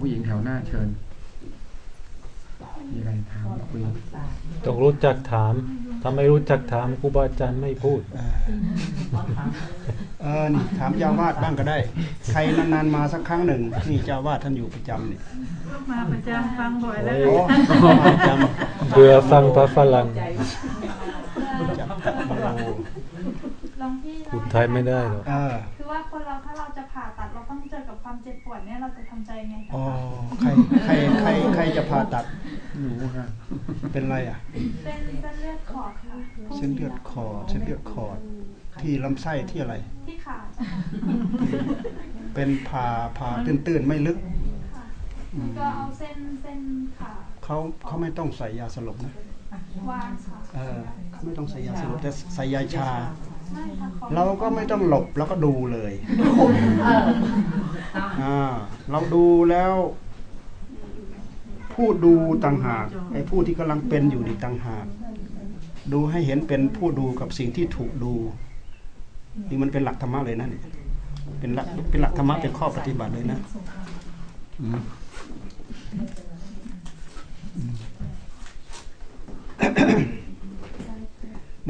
ผู้หญิงแถวหน้าเชิญ มีอะไรถามคุยต้องรู้จักถาม ถ้าไม่รู้จักถามครูบาอาจารย์ไม่พูด เออนี่ถามเจ้าวาดบ้างก็ได้ ใครนานๆมาสักครั้งหนึ่งนี่เจ้าวาดท่านอยู่ประจำเนี่ยมาประจำฟังบ่อยแล้วโอ้ประจำเบื่อฟังพระฝรั่งประจำโอ้ลองพี่พูดไทยไม่ได้หรอกเออคือ ว่าคนเราถ้าเราจะผ่าตัดเราต้องเจอกับความเจ็บปวดเนี่ยเราจะทำใจไงอ๋อใครใครใครใครจะผ่าตัดหนูค่ะเป็นไรอะ เป็นเส้นเลือดขอดค่ะเส้นเลือดขอดเส้นเลือดขอดที่ลำไส้ที่อะไร ที่ขาเป็นผ่าผ่าตื้นๆไม่ลึกค่ะมันก็เอาเส้นเส้นขาเขาเขาไม่ต้องใส่ยาสลบนะวางค่ะเออเขาไม่ต้องใส่ยาสลบแต่ใส่ยาชาไม่ค่ะขอ เราก็ไม่ต้องหลบแล้วก็ดูเลยอ่าเราดูแล้ว ผู้ดูต่างหากไอ้ผู้ที่กำลังเป็นอยู่นี่ต่างหาก ดูให้เห็นเป็นผู้ดูกับสิ่งที่ถูกดูนี่มันเป็นหลักธรรมะเลยนะเนี่ยเป็นหลักเป็นหลักธรรมะเป็นข้อปฏิบัติเลยนะ อืมอื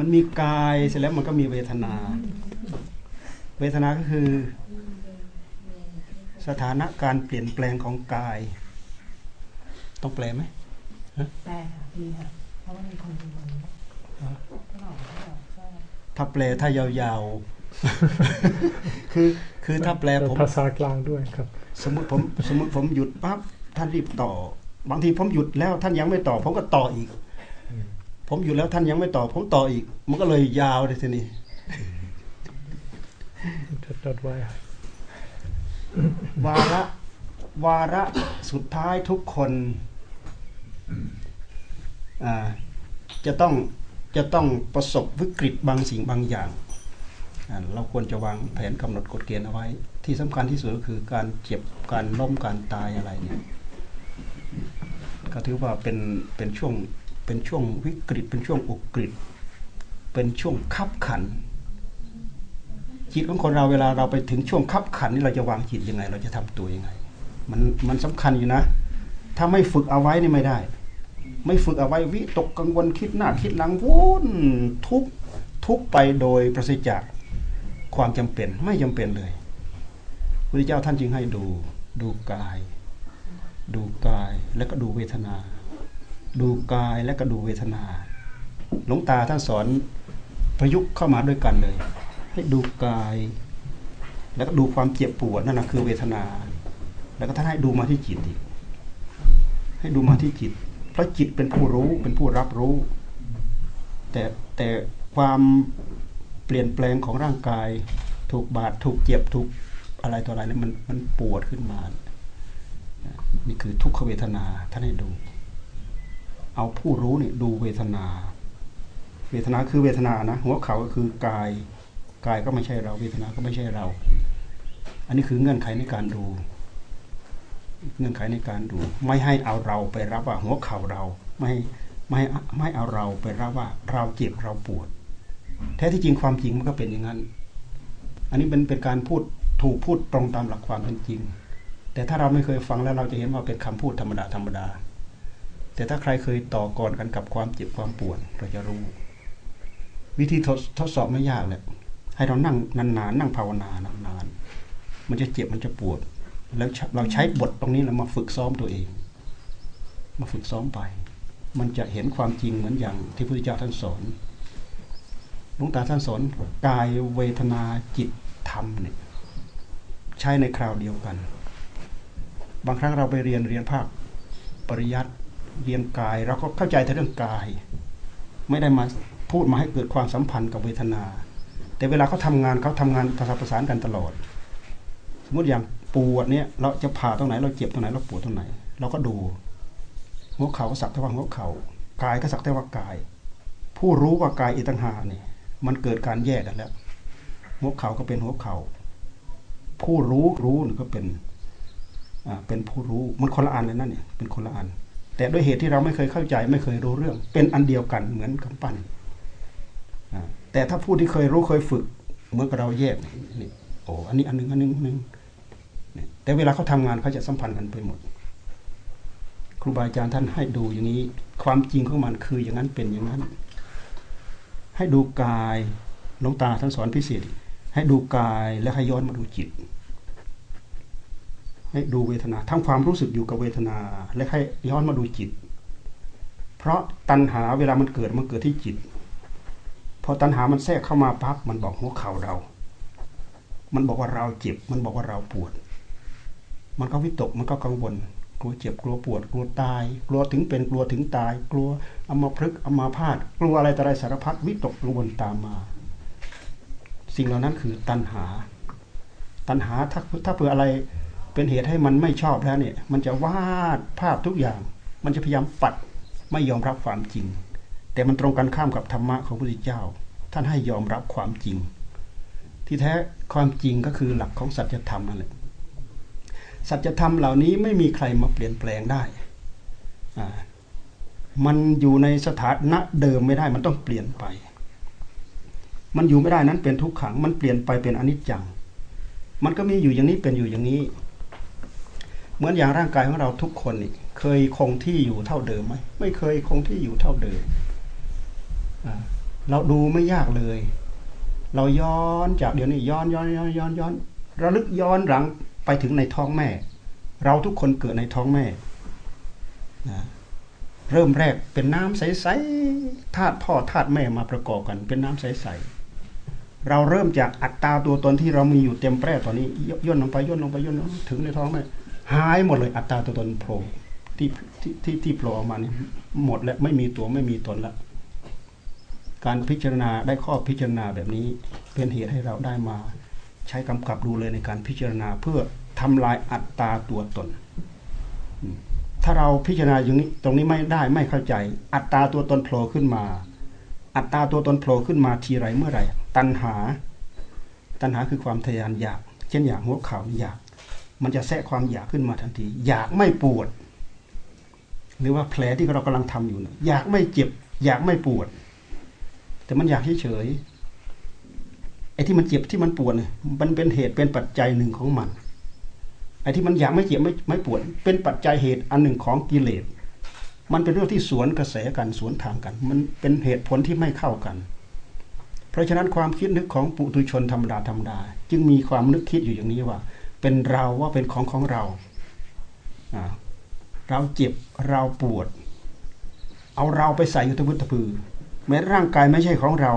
มมันมีกายเสร็จแล้วมันก็มีเวทนา เวทนาก็คือ สถานะการเปลี่ยนแปลงของกาย ต้องแปลไหมแต่ค่ะดีค่ะเพราะว่ามีคนดูมันก็หลอกก็หลอกก็ถ้าแปลถ้ายาวๆ คือคือถ้าแปลผมภาษากลางด้วยครับ สมมติผมสมมติผมหยุดปั๊บท่านรีบต่อ บางทีผมหยุดแล้วท่านยังไม่ต่อ ผมก็ต่ออีก ผมหยุดแล้วท่านยังไม่ต่อ ผมต่ออีก มันก็เลยยาวเลยทีนี้จะจดไว้วาระวาระสุดท้ายทุกคนอ่าจะต้องจะต้องประสบวิกฤตบางสิ่งบางอย่าง เราควรจะวางแผนกำหนดกฎเกณฑ์เอาไว้ ที่สำคัญที่สุดก็คือการเจ็บการล้มการตายอะไรเนี่ยก็ถือว่าเป็นเป็นช่วง เป็นช่วงวิกฤต เป็นช่วงอุกฤษเป็นช่วงคับขัน จิตของคนเราเวลาเราไปถึงช่วงคับขันนี่เราจะวางจิตยังไง เราจะทำตัวยังไง มันมันสำคัญอยู่นะ ถ้าไม่ฝึกเอาไว้นี่ไม่ได้ ไม่ฝึกเอาไว้วิตกกังวลคิดหน้าคิดหลังวุ่นทุกทุกไปโดยประสิทธิ์จากความจำเป็นไม่จำเป็นเลยพระเจ้าท่านจึงให้ดูดูกาย ดูกายแล้วก็ดูเวทนา ดูกายแล้วก็ดูเวทนา หลวงตาท่านสอนประยุกต์เข้ามาด้วยกันเลย ให้ดูกาย แล้วก็ดูความเจ็บปวดนั่นแหะคือเวทนา แล้วก็ท่านให้ดูมาที่จิตอีกให้ดูมาที่จิต เพราะจิตเป็นผู้รู้เป็นผู้รับรู้ แต่แต่ความเปลี่ยนแปลงของร่างกาย ถูกบาดถูกเจ็บถูกอะไรต่ออะไรเนี่ยมันมันปวดขึ้นมา นี่คือทุกขเวทนาท่านให้ดู เอาผู้รู้เนี่ยดูเวทนา เวทนาคือเวทนานะหัวเขาก็คือกายกายก็ไม่ใช่เราเวทนาก็ไม่ใช่เรา อันนี้คือเงื่อนไขในการดู เงื่อนไขในการดู ไม่ให้เอาเราไปรับว่าหัวเข่าเราไม่ไม่ไม่เอาเราไปรับว่าเราเจ็บเราปวด แท้ที่จริงความจริงมันก็เป็นอย่างนั้น อันนี้เป็นเป็นการพูดถูกพูดตรงตามหลักความเป็นจริง แต่ถ้าเราไม่เคยฟังแล้วเราจะเห็นว่าเป็นคำพูดธรรมดาธรรมดา แต่ถ้าใครเคยต่อกรกันกับความเจ็บความปวดเราจะรู้ วิธีทดทดสอบไม่ยากเลยให้เรานั่งนานๆนั่งภาวนานานๆมันจะเจ็บมันจะปวด แล้วเราใช้บทตรงนี้เรามาฝึกซ้อมตัวเอง มาฝึกซ้อมไป มันจะเห็นความจริงเหมือนอย่างที่พระพุทธเจ้าท่านสอนหลวงตาท่านสอนกายเวทนาจิตธรรมเนี่ยใช้ในคราวเดียวกัน บางครั้งเราไปเรียนเรียนภาคปริยัติ เรียนกาย เราก็เข้าใจแต่เรื่องกาย ไม่ได้มาพูดมาให้เกิดความสัมพันธ์กับเวทนา แต่เวลาเขาทางานเขาทำงานผสานประสานกันตลอด สมมติอย่างปวดเนี่ยเราจะผ่าตรงไหน เราเจ็บตรงไหนเราปวดตรงไหน เราก็ดูหัวเข่าก็สักแต่ว่าหัวเข่ากายก็สักแต่ว่ากาย ผู้รู้ว่ากายอีต่างหากนี่ยมันเกิดการแยกกันแล้ว หัวเข่าก็เป็นหัวเข่าผู้รู้รู้ก็เป็นอ่าเป็นผู้รู้มันคนละอันเลยนั่นเนี่ยเป็นคนละอัน แต่ด้วยเหตุที่เราไม่เคยเข้าใจไม่เคยรู้เรื่อง เป็นอันเดียวกันเหมือนกำปั้นแต่ถ้าผู้ที่เคยรู้เคยฝึกเหมือนกับเราแยกนี่โอ้อันนี้อันหนึงอันหนึงอันหนึงแต่เวลาเขาทำงานเขาจะสัมพันธ์กันไปหมด ครูบาอาจารย์ท่านให้ดูอย่างนี้ ความจริงของมันคืออย่างนั้นเป็นอย่างนั้น ให้ดูกายหลวงตาท่านสอนพิเศษ ให้ดูกายแล้วให้ย้อนมาดูจิต ให้ดูเวทนาทำความรู้สึกอยู่กับเวทนา และให้ย้อนมาดูจิต เพราะตัณหาเวลามันเกิดมันเกิดที่จิต พอตัณหามันแทรกเข้ามาปั๊บมันบอกหัวเข่าเรา มันบอกว่าเราเจ็บ มันบอกว่าเราปวด มันก็วิตกมันก็กังวลกลัวเจ็บกลัวปวด กลัวตาย กลัวถึงเป็นกลัวถึงตาย กลัวอามาพลึกษ์อามาพาด กลัวอะไรต่ออะไรสารพัดวิตกกังวลตามมา สิ่งเหล่านั้นคือตัณหา ตัณหาถ้าถ้าเผื่ออะไร เป็นเหตุให้มันไม่ชอบแล้วเนี่ย มันจะวาดภาพทุกอย่าง มันจะพยายามปัดไม่ยอมรับความจริง แต่มันตรงกันข้ามกับธรรมะของพระพุทธเจ้า ท่านให้ยอมรับความจริง ที่แท้ความจริงก็คือหลักของสัจธรรมนั่นแหละสัจธรรมเหล่านี้ไม่มีใครมาเปลี่ยนแปลงได้มันอยู่ในสถานะเดิมไม่ได้มันต้องเปลี่ยนไป มันอยู่ไม่ได้นั้นเป็นทุกขัง มันเปลี่ยนไปเป็นอนิจจัง มันก็มีอยู่อย่างนี้เป็นอยู่อย่างนี้ เหมือนอย่างร่างกายของเราทุกคนนี่เคยคงที่อยู่เท่าเดิมไหมไม่เคยคงที่อยู่เท่าเดิมเราดูไม่ยากเลย เราย้อนจากเดี๋ยวนี้ย้อนย้อนย้อนย้อนย้อนระลึกย้อนหลังไปถึงในท้องแม่ เราทุกคนเกิดในท้องแม่นะเริ่มแรกเป็นน้ำใสๆธาตุพ่อธาตุแม่มาประกอบกัน เป็นน้ำใสๆเราเริ่มจากอัตตาตัวตนที่เรามีอยู่เต็มแปร่ตอนนี้ย่นลงไปย่นลงไปย่นลงถึงในท้องแม่ หายหมดเลยอัตตาตัวตนโผล่ที่ที่ที่โผล่ออกมาเนี่ยหมดแล้วไม่มีตัวไม่มีตนล้วการพิจารณาได้ข้อพิจารณาแบบนี้เป็นเหตุให้เราได้มา ใช้กำกับดูเลยในการพิจารณาเพื่อทำลายอัตตาตัวตน ถ้าเราพิจารณาอย่างนี้ตรงนี้ไม่ได้ไม่เข้าใจ อัตตาตัวตนโผล่ขึ้นมา อัตตาตัวตนโผล่ขึ้นมาทีไรเมื่อไหร่ ตัณหา ตัณหาคือความทยานอยาก เช่นอยากหัวข่าอยาก มันจะแทรกความอยากขึ้นมาทันที อยากไม่ปวด หรือว่าแผลที่เรากำลังทำอยู่นะอยากไม่เจ็บ อยากไม่ปวด แต่มันอยากเฉยไอ้ที่มันเจ็บที่มันปวดเนี่ยมันเป็นเหตุเป็นปัจจัยหนึ่งของมันไอ้ที่มันอยากไม่เจ็บไม่ไม่ปวด เป็นปัจจัยเหตุอันหนึ่งของกิเลสมันเป็นเรื่องที่สวนกระแสกันสวนทางกัน มันเป็นเหตุผลที่ไม่เข้ากัน เพราะฉะนั้นความคิดนึกของปุถุชนธรรมดาธรรมดา จึงมีความนึกคิดอยู่อย่างนี้ว่า เป็นเราว่าเป็นของของเรา เราเจ็บเราปวด เอาเราไปใส่อยู่ตะพุตะพือแม้ร่างกายไม่ใช่ของเรา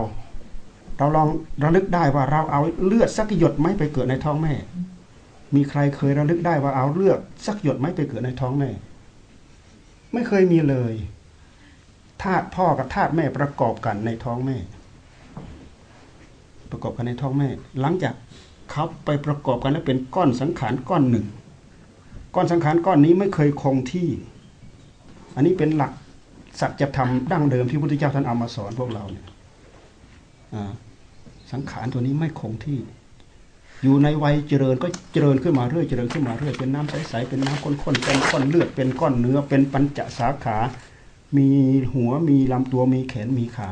เราลองระลึกได้ว่าเราเอาเลือดสักหยดไหมไปเกิดในท้องแม่ มีใครเคยระลึกได้ว่าเอาเลือดสักหยดไหมไปเกิดในท้องแม่ ไม่เคยมีเลยธาตุพ่อกับธาตุแม่ประกอบกันในท้องแม่ ประกอบกันในท้องแม่ หลังจาก เขาไปประกอบกันแล้วเป็นก้อนสังขารก้อนหนึ่ง ก้อนสังขารก้อนนี้ไม่เคยคงที่ อันนี้เป็นหลักสัจธรรมดั้งเดิมที่พระพุทธเจ้าท่านเอามาสอนพวกเราเนี่ยสังขารตัวนี้ไม่คงที่ อยู่ในวัยเจริญก็เจริญขึ้นมาเรื่อยเจริญขึ้นมาเรื่อยเป็นน้ำใสๆเป็นน้ำข้นๆเป็นก้อนเลือดเป็นก้อนเนื้อ เป็นปัญจสาขา มีหัวมีลำตัวมีแขนมีขา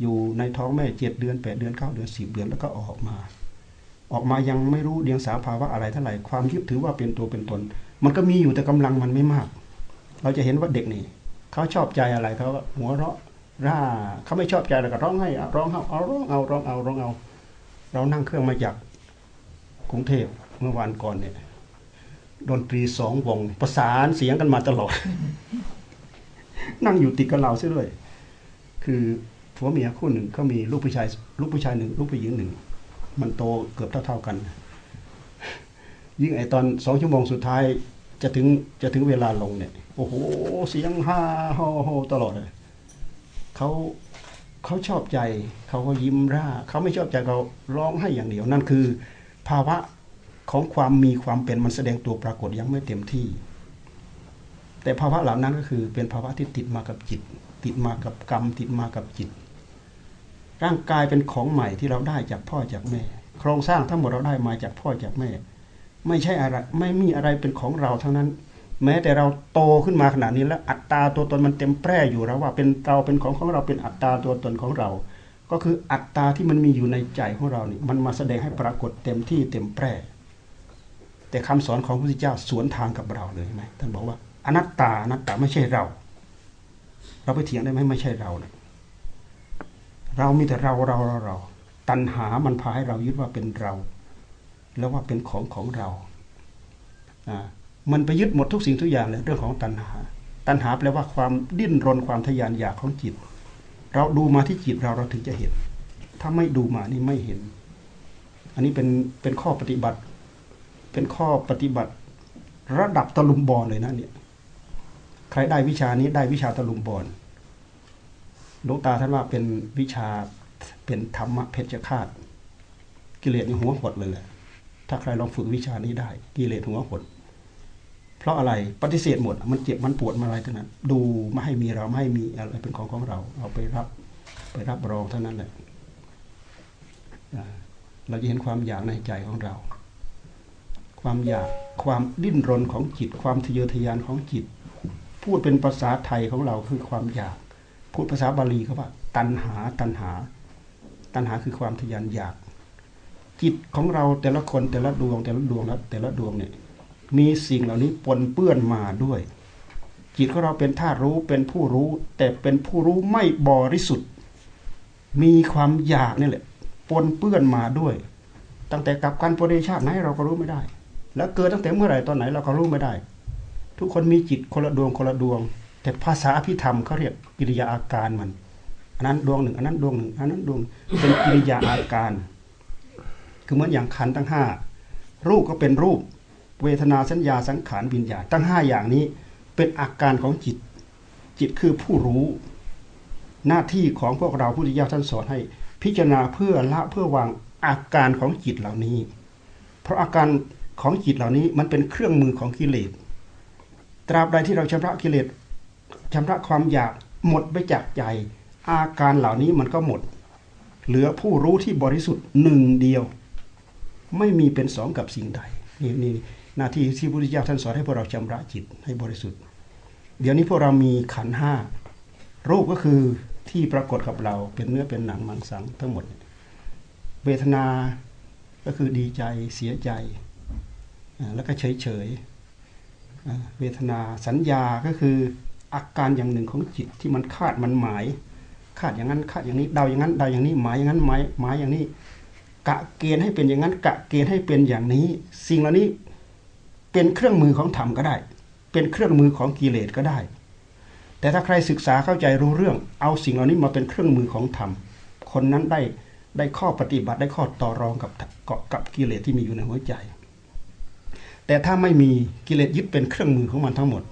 อยู่ในท้องแม่เจ็ดเดือนแปดเดือนเก้าเดือนสิบเดือนแล้วก็ออกมา ออกมายังไม่รู้เดียงสาภาวะอะไรเท่าไหร่ความยึดถือว่าเป็นตัวเป็นตน มันก็มีอยู่แต่กำลังมันไม่มาก เราจะเห็นว่าเด็กนี่เขาชอบใจอะไรเขาหัวเราะร่าเขาไม่ชอบใจอะไรก็ร้องให้ร้องเอาเอาร้องเอาร้องเอาร้องเอา เรานั่งเครื่องมาจากกรุงเทพเมื่อวานก่อนเนี่ยดนตรีสองวงประสานเสียงกันมาตลอด นั่งอยู่ติดกับเราเสียด้วย คือผัวเมียคู่หนึ่งเขามีลูกผู้ชายลูกผู้ชายหนึ่งลูกผู้หญิงหนึ่ง มันโตเกือบเท่าๆกัน ยิ่งไอตอนสองชั่วโมงสุดท้ายจะถึงจะถึงเวลาลงเนี่ย โอ้โห เสียงฮ่าฮโฮตลอดเลยเขาเขาชอบใจ เขาก็ยิ้มร่า เขาไม่ชอบใจเขาร้องให้อย่างเดียว นั่นคือ ภาวะของความมีความเป็นมันแสดงตัวปรากฏยังไม่เต็มที่ แต่ภาวะเหล่านั้นก็คือเป็นภาวะที่ติดมากับจิต ติดมากับกรรม ติดมากับจิต ร่างกายเป็นของใหม่ที่เราได้จากพ่อจากแม่ โครงสร้างทั้งหมดเราได้มาจากพ่อจากแม่ ไม่ใช่อะไรไม่มีอะไรเป็นของเราทั้งนั้น แม้แต่เราโตขึ้นมาขนาดนี้แล้วอัตตาตัวตนมันเต็มแปร่อยู่แล้วว่าเป็นเราเป็นของของเราเป็นอัตตาตัวตนของเรา ก็คืออัตตาที่มันมีอยู่ในใจของเรานี่มันมาแสดงให้ปรากฏเต็มที่เต็มแปร่ แต่คำสอนของพระพุทธเจ้าสวนทางกับเราเลยใช่ไหมท่านบอกว่าอนัตตาอนัตตาไม่ใช่เรา เราไปเถียงได้ไหมไม่ใช่เราเลย เรามีแต่เราเราเราเรา ตัณหามันพาให้เรายึดว่าเป็นเรา แล้วว่าเป็นของของเราอ่ามันไปยึดหมดทุกสิ่งทุกอย่างเลยเรื่องของตัณหา ตัณหาแปลว่าความดิ้นรนความทยานอยากของจิต เราดูมาที่จิตเราเราถึงจะเห็น ถ้าไม่ดูมานี่ไม่เห็น อันนี้เป็นเป็นข้อปฏิบัติ เป็นข้อปฏิบัติ ระดับตะลุมบอลเลยนะเนี่ย ใครได้วิชานี้ได้วิชาตะลุมบอล หลวงตาท่านว่าเป็นวิชาเป็นธรรมะเพชฌฆาต กิเลสในหัวหดเลยแหละถ้าใครลองฝึกวิชานี้ได้ กิเลสหัวหด เพราะอะไรปฏิเสธหมด มันเจ็บมันปวดมาอะไรทั้งนั้น ดูไม่ให้มีเราไม่ให้มีอะไรเป็นของของเรา เอาไปรับไปรับรองเท่านั้นแหละเราจะเห็นความอยากในใจของเรา ความอยากความดิ้นรนของจิต ความทะเยอทะยานของจิต พูดเป็นภาษาไทยของเราคือความอยาก พูดภาษาบาลีเขาว่า ตัณหาตัณหา ตัณหาคือความทะยานอยาก จิตของเราแต่ละคนแต่ละดวงแต่ละดวงแล้วแต่ละดวงเนี่ยมีสิ่งเหล่านี้ปนเปื้อนมาด้วย จิตของเราเป็นธาตุรู้เป็นผู้รู้ แต่เป็นผู้รู้ไม่บริสุทธิ์ มีความอยากนี่แหละปนเปื้อนมาด้วย ตั้งแต่กับการปริชาติไหนเราก็รู้ไม่ได้ แล้วเกิดตั้งแต่เมื่อไหร่ตอนไหนเราก็รู้ไม่ได้ ทุกคนมีจิตคนละดวงคนละดวง แต่ภาษาอภิธรรมเขาเรียกกิริยาอาการมัน อันนั้นดวงหนึ่ง อันนั้นดวงหนึ่งอันนั้นดวงเป็นกิริยาอาการ คือเหมือนอย่างขันทั้งห้ารูปก็เป็นรูป เวทนาสัญญาสังขารวิญญาณทั้งห้าอย่างนี้เป็นอาการของจิต จิตคือผู้รู้ หน้าที่ของพวกเราผู้ที่ยาท่านสอนให้ พิจารณาเพื่อละเพื่อวางอาการของจิตเหล่านี้ เพราะอาการของจิตเหล่านี้มันเป็นเครื่องมือของกิเลสตราบใดที่เราชำระกิเลส ชำระความอยากหมดไปจากใจ อาการเหล่านี้มันก็หมด เหลือผู้รู้ที่บริสุทธิ์หนึ่งเดียว ไม่มีเป็นสองกับสิ่งใดนี่นี่หน้าที่ที่พระพุทธเจ้าท่านสอนให้พวกเราชำระจิตให้บริสุทธิ์ เดี๋ยวนี้พวกเรามีขันห้ารูปก็คือที่ปรากฏกับเราเป็นเนื้อเป็นหนังมังสังทั้งหมด เวทนาก็คือดีใจเสียใจ แล้วก็เฉยเฉยเวทนาสัญญาก็คือ อาการอย่างหนึ่งของจิตที่มันคาดมันหมาย คาดอย่างนั้นคาดอย่างนี้เดาอย่างนั้นเดาอย่างนี้หมายอย่างนั้นหมายหมายอย่างนี้ กะเกณฑ์ให้เป็นอย่างนั้น กะเกณฑ์ให้เป็นอย่างนี้ สิ่งเหล่านี้เป็นเครื่องมือของธรรมก็ได้ เป็นเครื่องมือของกิเลสก็ได้ แต่ถ้าใครศึกษาเข้าใจรู้เรื่อง เอาสิ่งเหล่านี้มาเป็นเครื่องมือของธรรมคนนั้นได้ได้ข้อปฏิบัติได้ข้อต่อรองกับเกาะกับกิเลสที่มีอยู่ในหัวใจ แต่ถ้าไม่มีกิเลสยึดเป็นเครื่องมือของมันทั้งหมด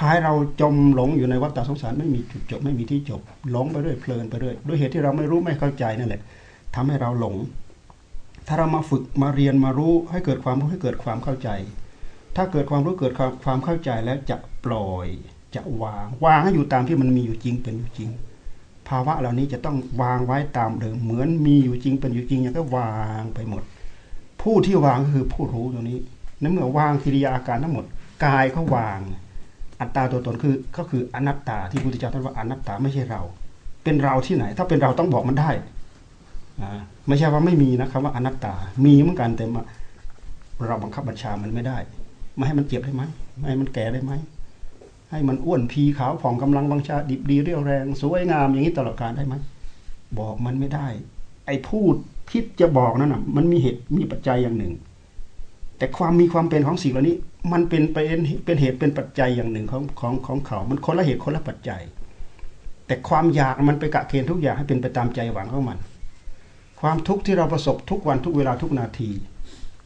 พายเราจมหลงอยู่ในวัฏฏะสงสารไม่มีจุดจบไม่มีที่จบหลงไปเรื่อยเพลินไปเรื่อยด้วยเหตุที่เราไม่รู้ไม่เข้าใจนั่นแหละทำให้เราหลง ถ้าเรามาฝึกมาเรียนมารู้ให้เกิดความรู้ให้เกิดความเข้าใจ ถ้าเกิดความรู้เกิดความเข้าใจแล้วจะปล่อยจะวางวางให้อยู่ตามที่มันมีอยู่จริงเป็นอยู่จริง ภาวะเหล่านี้จะต้องวางไว้ตามเดิมเหมือนมีอยู่จริงเป็นอยู่จริงอย่างก็วางไปหมด ผู้ที่วางก็คือผู้รู้ตรงนี้นั่นเมื่อวางกิริยาอาการทั้งหมดกายก็วาง อัตตาตัวตนคือก็คืออนัตตาที่พุทธเจ้าท่านว่าอนัตตาไม่ใช่เรา เป็นเราที่ไหน ถ้าเป็นเราต้องบอกมันได้ไม่ใช่ว่าไม่มีนะครับว่าอนัตตา มีเหมือนกันแต่เราบังคับบัญชามันไม่ได้ ไม่ให้มันเจ็บได้ไหมไม่ให้มันแก่ได้ไหมให้มันอ้วนพีขาวผ่องกำลังบังชาดิบดีเรียวแรงสวยงามอย่างนี้ตลอดการได้ไหมบอกมันไม่ได้ ไอ้พูดที่จะบอกนั่นน่ะ มันมีเหตุมีปัจจัยอย่างหนึ่ง แต่ความมีความเป็นของสิ่งเหล่านี้ มันเป็นเป็นเป็นเหตุเป็นปัจจัยอย่างหนึ่งของของของเขา มันคนละเหตุคนละปัจจัย แต่ความอยากมันไปกะเกณฑ์ทุกอย่างให้เป็นไปตามใจหวังของมัน ความทุกข์ที่เราประสบทุกวันทุกเวลาทุกนาที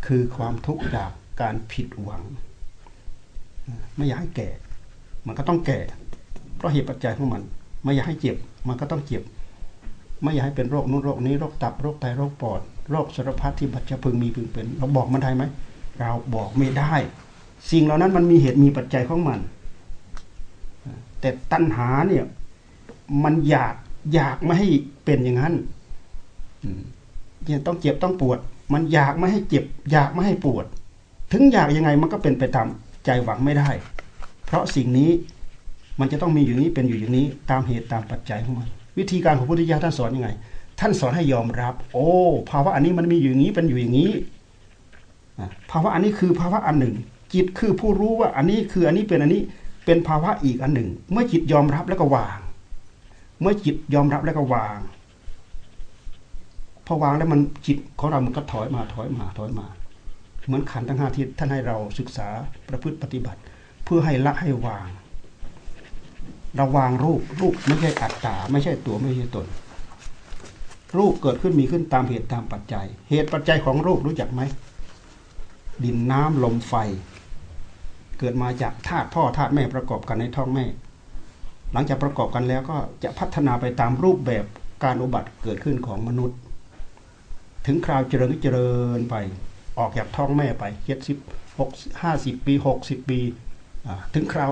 คือความทุกข์จากการผิดหวัง ไม่อยากให้แก่ มันก็ต้องแก่ เพราะเหตุปัจจัยของมัน ไม่อยากให้เจ็บ มันก็ต้องเจ็บ ไม่อยากให้เป็นโรคนู้นโรคนี้โรคตับโรคไตโรคปอดโรคสารพัดที่บัจจะพึงมีพึงเป็น เราบอกมันได้ไหม เราบอกไม่ได้ สิ่งเหล่านั้นมันมีเหตุมีปัจจัยของมัน แต่ตัณหาเนี่ยมันอยากอยากไม่ให้เป็นอย่างนั้นเนี่ยต้องเจ็บต้องปวด มันอยากไม่ให้เจ็บ อยากไม่ให้ปวด ถึงอยากยังไงมันก็เป็นไปตามใจหวังไม่ได้ เพราะสิ่งนี้มันจะต้องมีอยู่นี้เป็นอยู่อย่างนี้ ตามเหตุตามปัจจัยของมัน วิธีการของพุทธิยถาท่านสอนยังไง ท่านสอนให้ยอมรับ โอ้ภาวะอันนี้มันมีอยู่อย่างนี้เป็นอยู่อย่างนี้ ภาวะอันนี้คือภาวะอันหนึ่ง จิตคือผู้รู้ว่าอันนี้คืออันนี้เป็นอันนี้เป็นภาวะอีกอันหนึ่ง เมื่อจิตยอมรับแล้วก็วาง เมื่อจิตยอมรับแล้วก็วางพอวางแล้วมันจิตของเรามันก็ถอยมาถอยมาถอยมา เหมือนขันทั้งห้าที่ท่านให้เราศึกษาประพฤติปฏิบัติ เพื่อให้ละให้วาง เราวางรูปรูปไม่ใช่อัตตาไม่ใช่ตัวไม่ใช่ตน รูปเกิดขึ้นมีขึ้นตามเหตุตามปัจจัย เหตุปัจจัยของรูปรู้จักไหม ดินน้ำลมไฟ เกิดมาจากธาตุพ่อธาตุแม่ประกอบกันในท้องแม่ หลังจากประกอบกันแล้วก็จะพัฒนาไปตามรูปแบบการอุบัติเกิดขึ้นของมนุษย์ ถึงคราวเจริญเจริญไปออกจากท้องแม่ไปเจ็ดสิบหกห้าสิบปีหกสิบปีถึงคราว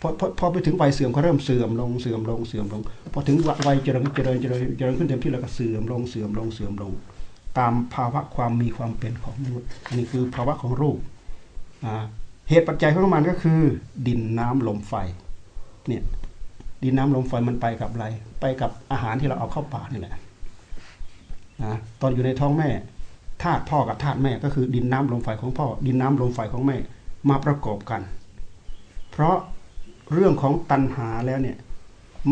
พอพอพอไปถึงวัยเสื่อมก็เริ่มเสื่อมลงเสื่อมลงเสื่อมลงพอถึงวัยเจริญเจริญเจริญเจริญขึ้นเต็มที่แล้วก็เสื่อมลงเสื่อมลงเสื่อมลง ตามภาวะความมีความเป็นของมนุษย์อันนี้คือภาวะของรูปอ่าเหตุปัจจัยของมันก็คือ ดินน้ำลมไฟเนี่ยดินน้ำลมไฟมันไปกับอะไร ไปกับอาหารที่เราเอาเข้าปากนี่แหละนะตอนอยู่ในท้องแม่ธาตุพ่อกับธาตุแม่ก็คือดินน้ำลมไฟของพ่อ ดินน้ำลมไฟของแม่มาประกอบกัน เพราะเรื่องของตัณหาแล้วเนี่ย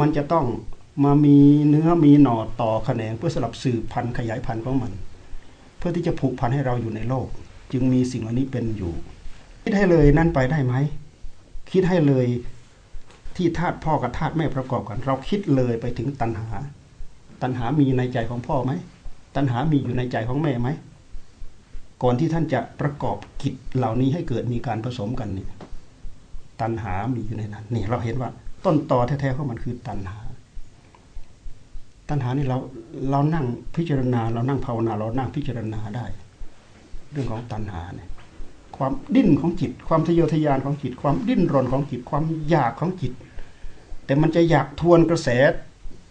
มันจะต้องมามีเนื้อมีหน่อต่อแขนงเพื่อสลับสืบพันธุ์ขยายพันธุ์ของมัน พื่อที่จะผูกพันให้เราอยู่ในโลก จึงมีสิ่งเหล่านี้เป็นอยู่ คิดให้เลยนั่นไปได้ไหม คิดให้เลยที่ธาตุพ่อกับธาตุแม่ประกอบกัน เราคิดเลยไปถึงตัณหา ตัณหามีในใจของพ่อไหม ตัณหามีอยู่ในใจของแม่ไหม ก่อนที่ท่านจะประกอบกิจเหล่านี้ให้เกิดมีการผสมกันเนี่ยตัณหามีอยู่ในนั้นนี่เราเห็นว่า ต้นตอแท้ๆของมันคือตัณหา ตัณหานี่เราเรานั่งพิจารณา เรานั่งภาวนา เรานั่งพิจารณาได้ เรื่องของตัณหาเนี่ยความดิ้นของจิต ความทะเยอทะยานของจิต ความดิ้นรนของจิต ความอยากของจิต แต่มันจะอยากทวนกระแส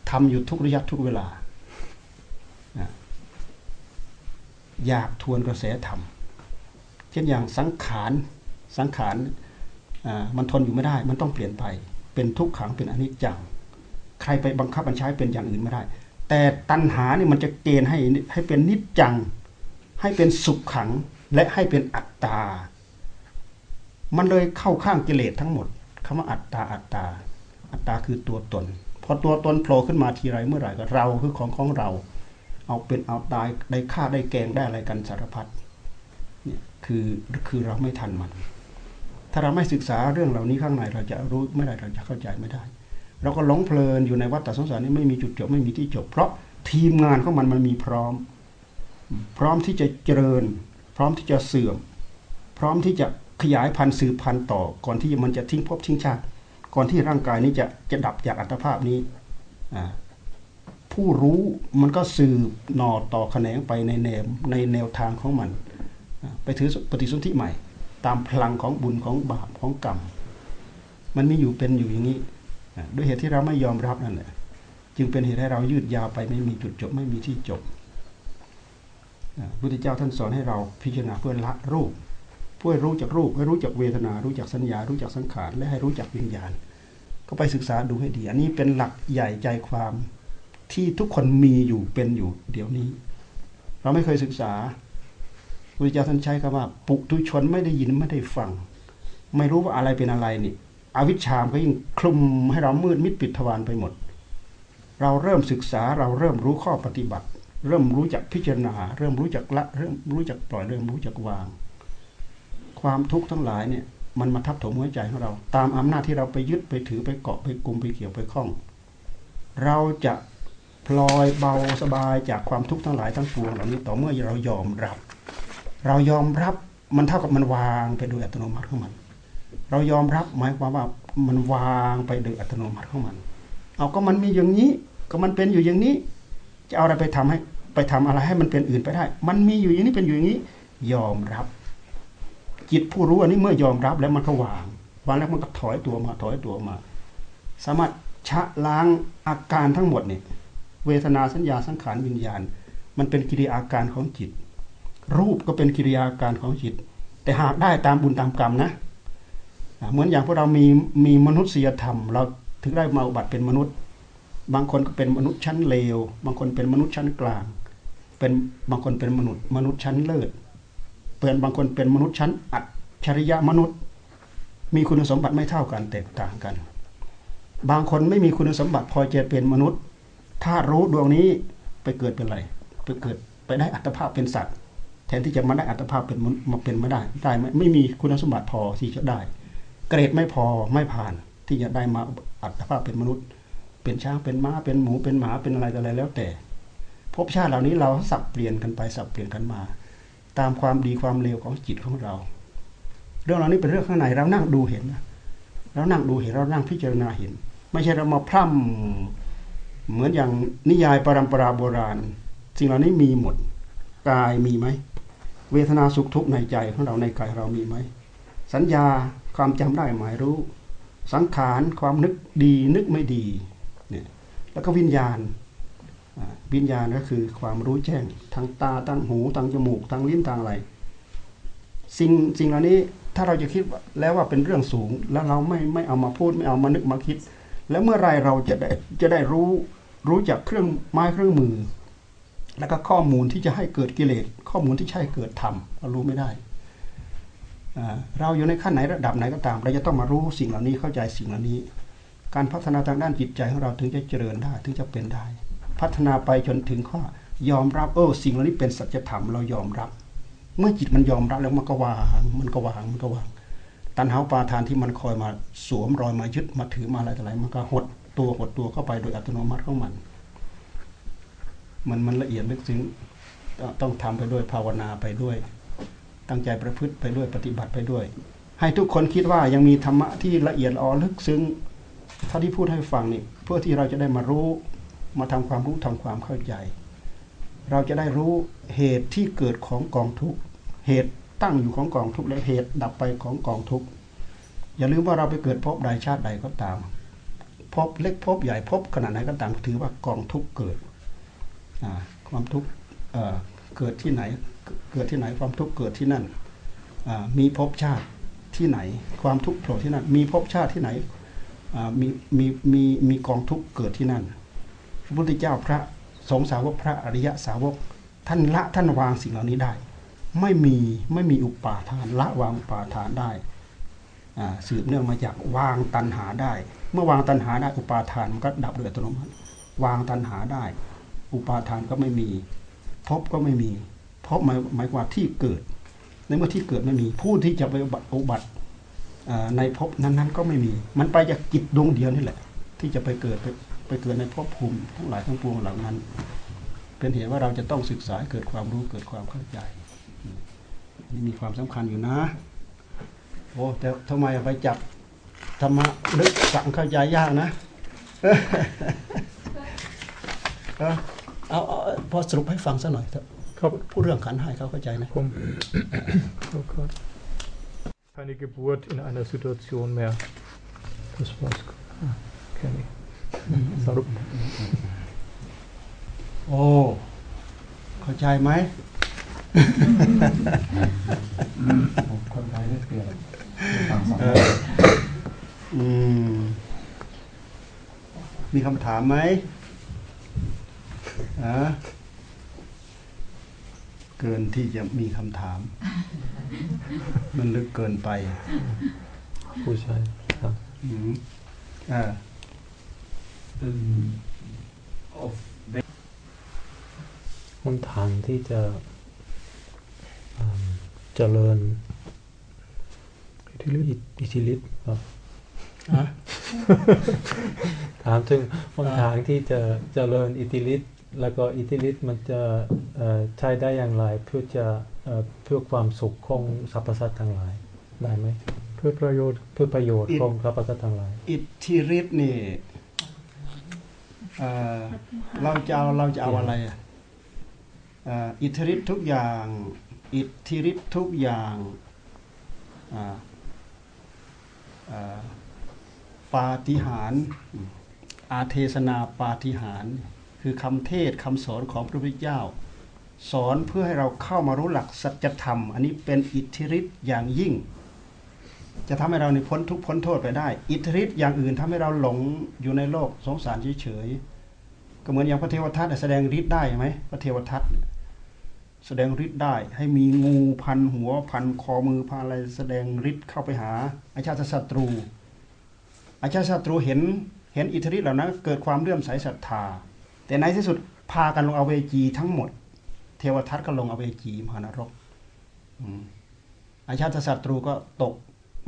ทำอยู่ทุกระยะทุกเวลา อยากทวนกระแสธรรมเช่นอย่างสังขารสังขารอ่ามันทนอยู่ไม่ได้ มันต้องเปลี่ยนไป เป็นทุกขังเป็นอนิจจัง ใครไปบังคับบัญชาเป็นอย่างอื่นไม่ได้ แต่ตัณหานี่มันจะเกณฑ์ให้ให้เป็นนิจจัง ให้เป็นสุขขังและให้เป็นอัตตา มันเลยเข้าข้างกิเลสทั้งหมดคำว่าอัตตาอัตตา อัตตาคือตัวตน พอตัวตนโผล่ขึ้นมาทีไรเมื่อไหร่ก็เราคือของของเรา เอาเป็นเอาตายได้ฆ่าได้แกงได้อะไรกันสารพัดเนี่ยคือคือเราไม่ทันมัน ถ้าเราไม่ศึกษาเรื่องเหล่านี้ข้างในเราจะรู้ไม่ได้เราจะเข้าใจไม่ได้ เราก็หลงเพลินอยู่ในวัฏสงสารนี้ไม่มีจุดจบไม่มีที่จบ เพราะทีมงานของมันมันมีพร้อม พร้อมที่จะเจริญ พร้อมที่จะเสื่อม พร้อมที่จะขยายพันธุ์สืบพันธุ์ต่อ ก่อนที่มันจะทิ้งภพทิ้งชาติ ก่อนที่ร่างกายนี้จะจะดับจากอัตภาพนี้ผู้รู้มันก็สืบหน่อต่อแขนงไปในแนวในแนวทางของมัน ไปถือปฏิสนธิใหม่ ตามพลังของบุญของบาปของกรรม มันมีอยู่เป็นอยู่อย่างนี้ ด้วยเหตุที่เราไม่ยอมรับนั่นแหละจึงเป็นเหตุให้เรายืดยาวไปไม่มีจุดจบไม่มีที่จบพระพุทธเจ้าท่านสอนให้เราพิจารณาเพื่อละรูปเพื่อรู้จักรูปให้รู้จักเวทนา รู้จักสัญญา รู้จักสังขารและให้รู้จักวิญญาณ ก็ไปศึกษาดูให้ดี อันนี้เป็นหลักใหญ่ใจความที่ทุกคนมีอยู่เป็นอยู่เดี๋ยวนี้ เราไม่เคยศึกษาพระเจ้าท่านใช้คำว่า ปุถุชนไม่ได้ยินไม่ได้ฟัง ไม่รู้ว่าอะไรเป็นอะไรนี่ อวิชชามก็ยิ่งคลุมให้เรามืดมิดปิดทวารไปหมด เราเริ่มศึกษาเราเริ่มรู้ข้อปฏิบัติ เริ่มรู้จักพิจารณา เริ่มรู้จักละ เริ่มรู้จักปล่อยเริ่มรู้จักวาง ความทุกข์ทั้งหลายเนี่ยมันมาทับถมหัวใจของเรา ตามอำนาจที่เราไปยึดไปถือไปเกาะไปกลุ่มไปเกี่ยวไปคล้อง เราจะพลอยเบาสบายจากความทุกข์ทั้งหลายทั้งปวงเหล่านี้ต่อเมื่อเรายอมรับ เรายอมรับมันเท่ากับมันวางไปโดยอัตโนมัติของมัน เรายอมรับหมายความว่ามันวางไปโดยอัตโนมัติของมัน เอาก็มันมีอย่างนี้ ก็มันเป็นอยู่อย่างนี้ จะเอาอะไรไปทำให้ไปทำอะไรให้มันเป็นอื่นไปได้ มันมีอยู่อย่างนี้เป็นอยู่อย่างนี้ ยอมรับ จิตผู้รู้อันนี้เมื่อยอมรับแล้วมันก็วางวางแล้วมันก็ถอยตัวมาถอยตัวมา สามารถชะล้างอาการทั้งหมดเนี่ยเวทนาสัญญาสังขารวิญญาณ มันเป็นกิริยาการของจิต รูปก็เป็นกิริยาอาการของจิต แต่หากได้ตามบุญตามกรรมนะ เหมือนอย่างพวกเรามีมีมนุษยธรรม เราถึงได้มาอุบัติเป็นมนุษย์ บางคนก็เป็นมนุษย์ชั้นเลว บางคนเป็นมนุษย์ชั้นกลาง เป็นบางคนเป็นมนุษย์มนุษย์ชั้นเลิศเป็นบางคนเป็นมนุษย์ชั้นอัจฉริยะมนุษย์ มีคุณสมบัติไม่เท่ากันแตกต่างกัน บางคนไม่มีคุณสมบัติพอจะเป็นมนุษย์ ถ้ารู้ดวงนี้ไปเกิดเป็นอะไรไปเกิดไปได้อัตภาพเป็นสัตว์ แทนที่จะมาได้อัตภาพเป็นมนุษย์มาเป็นไม่ได้ได้ไหมไม่มีคุณสมบัติพอที่จะได้ เกรดไม่พอไม่ผ่าน ที่จะได้มาอัตภาพเป็นมนุษย์ เป็นช้างเป็นม้าเป็นหมูเป็นหมาเป็นอะไรอะไรแล้วแต่ภพชาติเหล่านี้เราสับเปลี่ยนกันไปสับเปลี่ยนกันมา ตามความดีความเลวของจิตของเรา เรื่องเหล่านี้เป็นเรื่องข้างในเรานั่งดูเห็นเรานั่งดูเห็นเรานั่งพิจารณาเห็น ไม่ใช่เรามาพร่ำเหมือนอย่างนิยายปรัมปราโบราณสิ่งเหล่านี้มีหมดกายมีไหมเวทนาสุขทุกข์ในใจของเราในกายเรามีไหมสัญญา ความจำได้หมายรู้ สังขารความนึกดีนึกไม่ดีเนี่ยแล้วก็วิญญาณวิญญาณก็คือความรู้แจ้งทางตาทางหูทางจมูกทางลิ้นทางอะไร สิ่งสิ่งเหล่านี้ถ้าเราจะคิดแล้วว่าเป็นเรื่องสูง แล้วเราไม่ไม่เอามาพูดไม่เอามานึกมาคิด แล้วเมื่อไรเราจะได้จะได้รู้รู้จักเครื่องไม้เครื่องมือ แล้วก็ข้อมูลที่จะให้เกิดกิเลสข้อมูลที่ใช่เกิดธรรมเรารู้ไม่ได้ เราอยู่ในขั้นไหนระดับไหนก็ตาม เราจะต้องมารู้สิ่งเหล่านี้เข้าใจสิ่งเหล่านี้ การพัฒนาทางด้านจิตใจของเราถึงจะเจริญได้ถึงจะเป็นได้ พัฒนาไปจนถึงข้อยอมรับเออสิ่งเหล่านี้เป็นสัจธรรมเรายอมรับ เมื่อจิตมันยอมรับแล้วมันก็วางมันก็วางมันก็วาง ตันหาปาทานที่มันคอยมาสวมรอยมายึดมาถือมาอะไรต่ออะไรมันก็หดตัวหดตัวเข้าไปโดยอัตโนมัติของมัน มันมันละเอียดลึกซึ้งต้องต้องทำไปด้วยภาวนาไปด้วย ตั้งใจประพฤติไปด้วยปฏิบัติไปด้วย ให้ทุกคนคิดว่ายังมีธรรมะที่ละเอียดอ่อนลึกซึ้งเท่าที่พูดให้ฟังนี่เพื่อที่เราจะได้มารู้มาทำความรู้ทำความเข้าใจ เราจะได้รู้เหตุที่เกิดของกองทุกเหตุตั้งอยู่ของกองทุกและเหตุดับไปของกองทุกอย่าลืมว่าเราไปเกิดภพใดชาติใดก็ตามภพเล็กภพใหญ่ภพขนาดไหนก็ตามถือว่ากองทุกเกิดความทุกเเกิดที่ไหน เกิดที่ไหนความทุกข์เกิดที่นั่นมีภพชาติที่ไหน ความทุกข์โผล่ที่นั่น มีภพชาติที่ไหนมีมีมีมีกองทุกข์เกิดที่นั่น พระพุทธเจ้าพระสงฆ์สาวกพระอริยสาวก ท่านละท่านวางสิ่งเหล่านี้ได้ ไม่มีไม่มีอุปาทานละวางอุปาทานได้สืบเนื่องมาจากวางตัณหาได้ เมื่อวางตัณหาได้อุปาทานมันก็ดับโดยอัตโนมัติ วางตัณหาได้ อุปาทานก็ไม่มีภพก็ไม่มี ภพหมายหมายความว่าที่เกิด ในเมื่อที่เกิดไม่มี ผู้ที่จะไปอุบัติอุบัติในภพนั้นๆ ก็ไม่มี มันไปจากจิตดวงเดียวนี่แหละ ที่จะไปเกิดไปไปเกิดในภพภูมิทั้งหลายทั้งปวงเหล่านั้น เป็นเหตุว่าเราจะต้องศึกษาเกิดความรู้เกิดความเข้าใจนี่มีความสำคัญอยู่นะโอ้แต่ทำไมไปจับธรรมะลึกสังเข้าใจยากนะเออเอาเอาเอาพอสรุปให้ฟังสักหน่อยเถอะ ครับพูดเรื่องขันธ์ให้เขาเข้าใจนะ Komm. Oh Gott. Keine Geburt in einer Situation mehr. Das war's. Ah, kenn ich. Sarup. โอ้เข้าใจไหมคนไทยได้เปลี่ยนฟังสองเอออืมมีคำถามไหมอะ เกินที่จะมีคำถาม มันลึกเกินไป Fußheim. Ja. อืมอ่าหนทางที่จะอืมเจริญอิทธิฤทธิ์อิทธิฤทธิ์ครับฮะถามถึงหนทางที่จะเจริญอิทธิฤทธิ์ แล้วก็อิทธิฤทธิ์มันจะเอ่อใช้ได้อย่างไรเพื่อจะเอ่อเพื่อความสุขของสรรพสัตว์ทั้งหลายได้ไหมเพื่อประโยชน์เพื่อประโยชน์ของสรรพสัตว์ทั้งหลาย อิทธิฤทธิ์นี่เอ่อเราจะเอาเราจะเอาอะไรอะเอ่ออิทธิฤทธิ์ทุกอย่าง อิทธิฤทธิ์ทุกอย่างอ่าอ่าปาฏิหาริย์อาเทศนาปาฏิหาริย์ คือคำเทศคำสอนของพระพุทธเจ้า สอนเพื่อให้เราเข้ามารู้หลักสัจธรรม อันนี้เป็นอิทธิฤทธิ์อย่างยิ่ง จะทำให้เราในพ้นทุกพ้นโทษไปได้ อิทธิฤทธิ์อย่างอื่นทำให้เราหลงอยู่ในโลกสงสารเฉยๆก็เหมือนอย่างพระเทวทัตแสดงฤทธิ์ได้ไหมพระเทวทัตเนี่ยแสดงฤทธิ์ได้ให้มีงูพันหัวพันคอมือพันอะไรแสดงฤทธิ์เข้าไปหาอาชาติศัตรู อาชาติศัตรูเห็นเห็นอิทธิฤทธิ์เหล่านั้นเกิดความเลื่อมใสศรัทธา แต่ในที่สุดพากันลงอเวจีทั้งหมด เทวทัตก็ลงอเวจีมหานรกอาชาติศัตรูก็ตก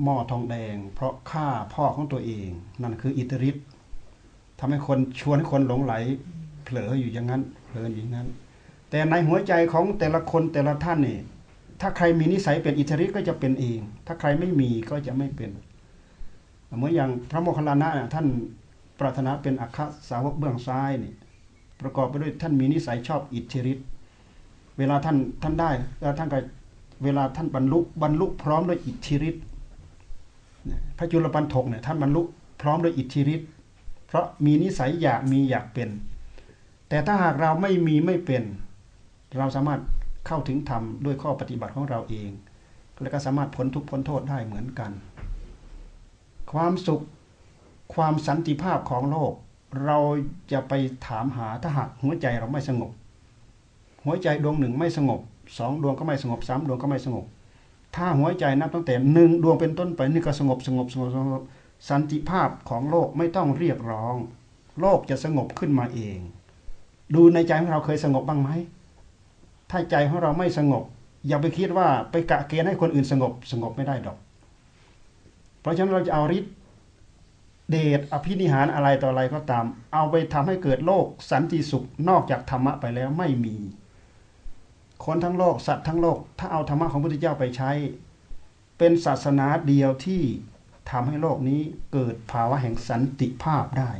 หม้อทองแดง เพราะฆ่าพ่อของตัวเอง นั่นคืออิทธิฤทธิทำให้คนชวนให้คนหลงไหลเผลออยู่อย่างนั้นเผลออยู่อย่างนั้น แต่ในหัวใจของแต่ละคนแต่ละท่านนี่ถ้าใครมีนิสัยเป็นอิทธิฤทธิ์ก็จะเป็นเอง ถ้าใครไม่มีก็จะไม่เป็น เหมือนอย่างพระโมคคัลลานะน่ะท่านปรารถนาเป็นอัคคสาวกเบื้องซ้ายนี่ ประกอบไปด้วยท่านมีนิสัยชอบอิทธิฤทธิ์เวลาท่านท่านได้แล้วท่านก็เวลาท่านบรรลุบรรลุพร้อมด้วยอิทธิฤทธิ์พระจุลปันถกเนี่ยท่านบรรลุพร้อมด้วยอิทธิฤทธิ์เพราะมีนิสัยอยากมีอยากเป็น แต่ถ้าหากเราไม่มีไม่เป็น เราสามารถเข้าถึงธรรมด้วยข้อปฏิบัติของเราเอง แล้วก็สามารถพ้นทุกข์พ้นโทษได้เหมือนกัน ความสุขความสันติภาพของโลก เราจะไปถามหาถ้าหากหัวใจเราไม่สงบ หัวใจดวงหนึ่งไม่สงบสองดวงก็ไม่สงบสามดวงก็ไม่สงบ ถ้าหัวใจนับตั้งแต่หนึ่งดวงเป็นต้นไปนี่ก็สงบสงบสงบสงบสันติภาพของโลกไม่ต้องเรียกร้อง โลกจะสงบขึ้นมาเอง ดูในใจของเราเคยสงบบ้างไหมถ้าใจของเราไม่สงบ อย่าไปคิดว่าไปกะเกณฑ์ให้คนอื่นสงบสงบไม่ได้ดอก เพราะฉะนั้นเราจะเอาฤทธิ์ เดชอภินิหารอะไรต่ออะไรก็ตาม เอาไปทำให้เกิดโลกสันติสุขนอกจากธรรมะไปแล้วไม่มี คนทั้งโลกสัตว์ทั้งโลก ถ้าเอาธรรมะของพระพุทธเจ้าไปใช้ เป็นศาสนาเดียวที่ทำให้โลกนี้เกิดภาวะแห่งสันติภาพได้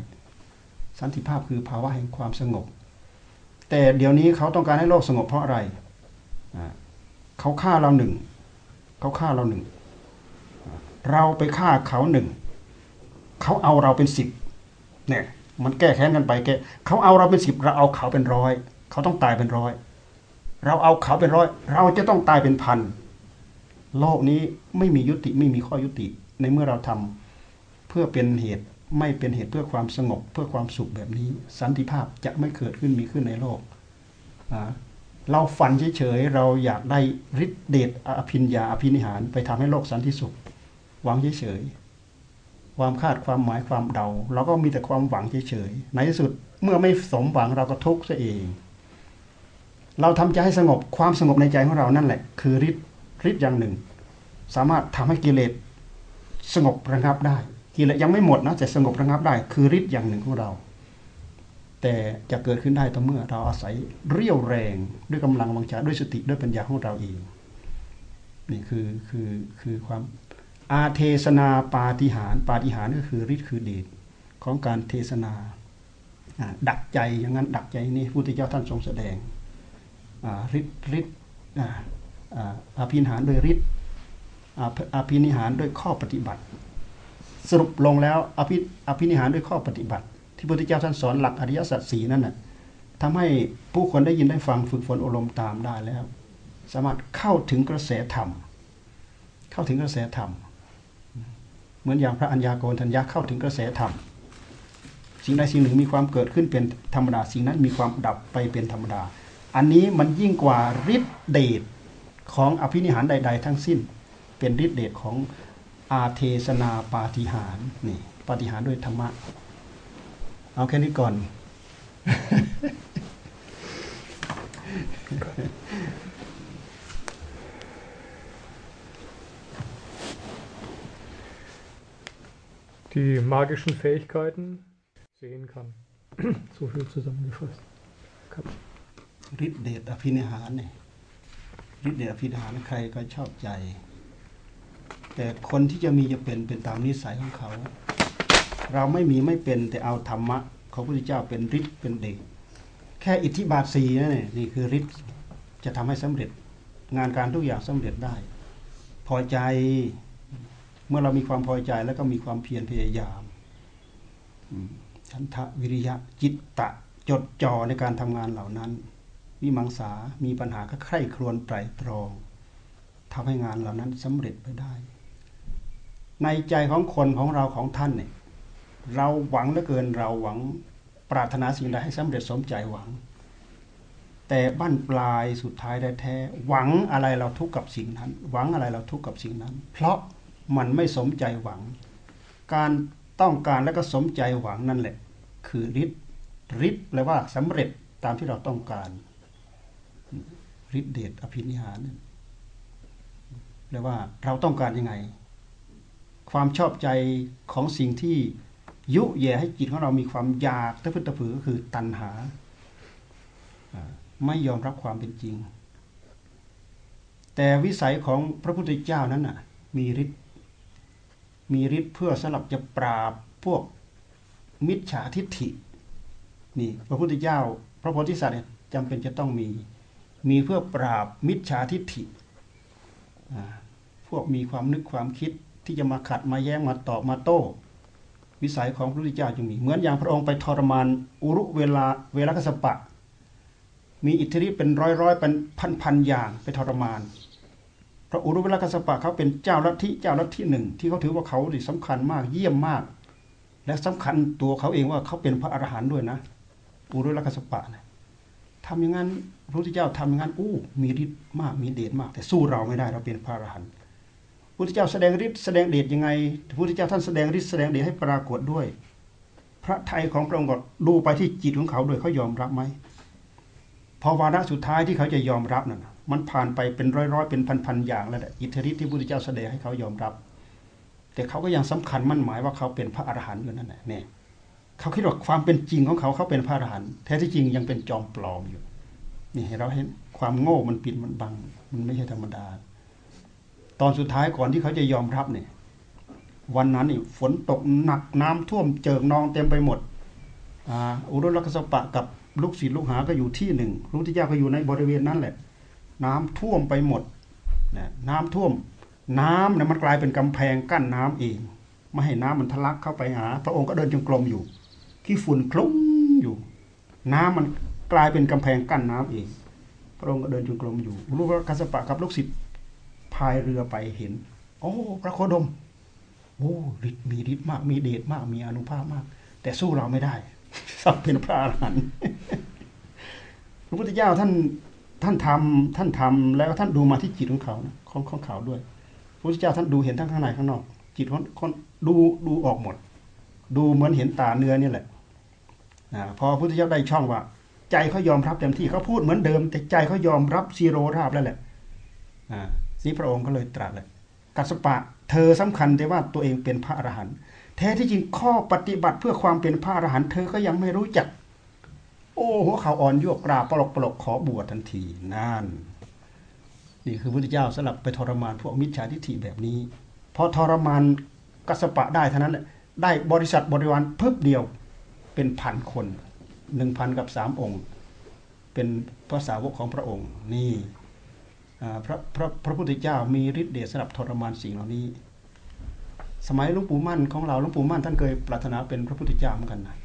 สันติภาพคือภาวะแห่งความสงบ แต่เดี๋ยวนี้เขาต้องการให้โลกสงบเพราะอะไร เขาฆ่าเราหนึ่ง เขาฆ่าเราหนึ่ง เราไปฆ่าเขาหนึ่ง เขาเอาเราเป็นสิบเนี่ยมันแก้แค้นกันไปแก้เขาเอาเราเป็นสิบเราเอาเขาเป็นร้อยเขาต้องตายเป็นร้อย เราเอาเขาเป็นร้อย เราจะต้องตายเป็นพันโลกนี้ไม่มียุติไม่มีข้อยุติ ในเมื่อเราทำเพื่อเป็นเหตุไม่เป็นเหตุเพื่อความสงบเพื่อความสุขแบบนี้ สันติภาพจะไม่เกิดขึ้นมีขึ้นในโลกเราฝันเฉยๆเราอยากได้ฤทธิเดชอภิญญาอภินิหาร ไปทำให้โลกสันติสุขหวังเฉยๆ ความคาดความหมายความเดา เราก็มีแต่ความหวังเฉยๆในที่สุดเมื่อไม่สมหวังเราก็ทุกข์ซะเอง เราทำใจให้สงบความสงบในใจของเรานั่นแหละ คือฤทธิ์ฤทธิ์อย่างหนึ่ง สามารถทำให้กิเลสสงบระงับได้กิเลสยังไม่หมดนะแต่สงบระงับได้ คือฤทธิ์อย่างหนึ่งของเรา แต่จะเกิดขึ้นได้ต่อเมื่อเราอาศัยเรี่ยวแรงด้วยกำลังวังชาด้วยสติด้วยปัญญาของเราเองนี่คือคือคือความ อาเทศนาปาฏิหารปาฏิหารก็คือฤทธิ์คือเดชของการเทศนาดักใจอย่างนั้นดักใจนี่พุทธเจ้าท่านทรงแสดงฤทธิ์ฤทธิ์อาภินิหารด้วยฤทธิ์อาภินิหารด้วยข้อปฏิบัติ สรุปลงแล้วอภิอภินิหารด้วยข้อปฏิบัติ ที่พระพุทธเจ้าท่านสอนหลักอริยสัจสีนั่นน่ะทำให้ผู้คนได้ยินได้ฟังฝึกฝนอบรมตามได้แล้ว สามารถเข้าถึงกระแสธรรม เข้าถึงกระแสธรรม เหมือนอย่างพระัญญาโกณทัญญาเข้าถึงกระแสธรรมสิ่งใดสิ่งหนึ่งมีความเกิดขึ้นเป็นธรรมดา สิ่งนั้นมีความดับไปเป็นธรรมดา อันนี้มันยิ่งกว่าฤทธิเดชของอภินิหารใด ๆ ทั้งสิ้น เป็นฤทธิเดชของอาเทศนาปาฏิหารนี่ปาฏิหารด้วยธรรมะ เอาแค่นี้ก่อน die magischen Fähigkeiten sehen kann. so viel zusammengefasst ฤทธิเดชอภินิหารเนี่ยฤทธิเดชอภินิหารใครก็ชอบใจ แต่คนที่จะมีจะเป็นเป็นตามนิสัยของเขา เราไม่มีไม่เป็นแต่เอาธรรมะของพระพุทธเจ้าเป็นฤทธิ์เป็นเดชแค่อิทธิบาทสีนั่นเองนี่คือฤทธิ์จะทำให้สำเร็จ งานการทุกอย่างสำเร็จได้ พอใจ มื่อเรามีความพอใจแล้วก็มีความเพียรพยายามฉันทะวิริยะจิตตะจดจ่อในการทำงานเหล่านั้น วิมังสา มีปัญหาก็ใคร่ครวญไตรตรองทำให้งานเหล่านั้นสำเร็จไปได้ ในใจของคนของเราของท่านเนี่ยเราหวังเหลือเกินเราหวังปรารถนาสิ่งใดให้สำเร็จสมใจหวัง แต่บั้นปลายสุดท้ายแท้ หวังอะไรเราทุกข์กับสิ่งนั้น หวังอะไรเราทุกข์กับสิ่งนั้น เพราะ มันไม่สมใจหวัง การต้องการและก็สมใจหวังนั่นแหละ คือฤทธิ์ฤทธิ์แปลว่าสำเร็จตามที่เราต้องการฤทธิเดชอภินิหารแปลว่าเราต้องการยังไง ความชอบใจของสิ่งที่ยุแย่ให้จิตของเรามีความอยากตะพึดตะผือก็คือตัณหาอ่าไม่ยอมรับความเป็นจริง แต่วิสัยของพระพุทธเจ้านั้นน่ะ มีฤทธิ์ มีฤทธิ์เพื่อสลับจะปราบพวกมิจฉาทิฏฐินี่พระพุทธเจ้า พระโพธิสัตว์เนี่ยจำเป็นจะต้องมี มีเพื่อปราบมิจฉาทิฏฐิพวกมีความนึกความคิดที่จะมาขัดมาแย้งมาตอบมาโต้ วิสัยของพระพุทธเจ้าจึงมี เหมือนอย่างพระองค์ไปทรมานอุรุเวลาเวลาคสปะ มีอิทธิฤทธิ์เป็นร้อยร้อยเป็นพันพันอย่างไปทรมาน พระอุรุเวลาคสปะเขาเป็นเจ้าลัทธิเจ้าลัทธิหนึ่ง ที่เขาถือว่าเขาดิสำคัญมากเยี่ยมมาก และสำคัญตัวเขาเองว่าเขาเป็นพระอรหันต์ด้วยนะอุรุเวลาคสปะนะทำอย่างนั้นพระพุทธเจ้าทำอย่างนั้นอู้มีฤทธิ์มากมีเดชมาก แต่สู้เราไม่ได้เราเป็นพระอรหันต์พุทธเจ้าแสดงฤทธิ์แสดงเดชยังไงพระพุทธเจ้าท่านแสดงฤทธิ์แสดงเดชให้ปรากฏด้วย พระไทยของพระองค์ก็ดูไปที่จิตของเขาด้วยเขายอมรับไหมพอวาระสุดท้ายที่เขาจะยอมรับนั่นนะ มันผ่านไปเป็นร้อยๆเป็นพันๆอย่างแล้วอิทธิฤทธิ์ที่พระพุทธเจ้าแสดงให้เขายอมรับ แต่เขาก็ยังสำคัญมั่นหมายว่าเขาเป็นพระอรหันต์อยู่นั่นแหละเนี่ยเขาคิดว่าความเป็นจริงของเขาเขาเป็นพระอรหันต์แท้ที่จริงยังเป็นจอมปลอมอยู่ นี่เราเห็นความโง่มันปิดมันบัง มันไม่ใช่ธรรมดา ตอนสุดท้ายก่อนที่เขาจะยอมรับเนี่ย วันนั้นนี่ฝนตกหนักน้ำท่วมเจิ่งนองเต็มไปหมดอุรุลักษปะกับลูกศิษย์ลูกหาก็อยู่ที่หนึ่งพระพุทธเจ้าก็อยู่ในบริเวณนั้นแหละ น้ำท่วมไปหมดนะน้ำท่วมน้ำเนี่ยมันกลายเป็นกำแพงกั้นน้ำเองไม่ให้น้ำมันทะลักเข้าไปหา พระองค์ก็เดินจงกรมอยู่ขี้ฝุ่นคลุ้งอยู่ น้ำมันกลายเป็นกำแพงกั้นน้ำเอง พระองค์ก็เดินจงกรมอยู่อุรุลักษปะกับลูกศิษย์พายเรือไปเห็น โอ้ พระโคดม โอ้ฤทธิ์มีฤทธิ์มาก มีเดชมาก มีอนุภาพมาก แต่สู้เราไม่ได้สักเป็นพระอรหันต์พระพุทธเจ้าท่าน ท่านทำท่านทำแล้วท่านดูมาที่จิตของเขานะของของเขาด้วยพระพุทธเจ้าท่านดูเห็นทั้งข้างในข้างนอก จิตของคนดูดูออกหมด ดูเหมือนเห็นตาเนื้อนี่แหละอ่าพอพระพุทธเจ้าได้ช่องว่า ใจเขายอมรับเต็มที่เขาพูดเหมือนเดิม แต่ใจเขายอมรับซีโรราบแล้วแหละอ่านี่พระองค์ก็เลยตรัสเลยกัสปะ เธอสำคัญแต่ว่าตัวเองเป็นพระอรหันต์แท้ที่จริงข้อปฏิบัติเพื่อความเป็นพระอรหันต์เธอก็ยังไม่รู้จัก โอ้หัวเขาอ่อนยวกกราบปลกปลกขอบวชทันทีนั่น นี่คือพระพุทธเจ้าสลับไปทรมานพวกมิจฉาทิฏฐิแบบนี้พอทรมานกัสปะได้เท่านั้นแหละได้บริษัทบริวารเพิ่มเดียวเป็นพันคนหนึ่งพันกับสามองค์ เป็นพระสาวกของพระองค์ นี่พระพระพระพุทธเจ้ามีฤทธิ์เดชสำหรับทรมานสิ่งเหล่านี้ สมัยหลวงปู่มั่นของเราหลวงปู่มั่นท่านเคยปรารถนาเป็นพระพุทธเจ้าเหมือนกันนะ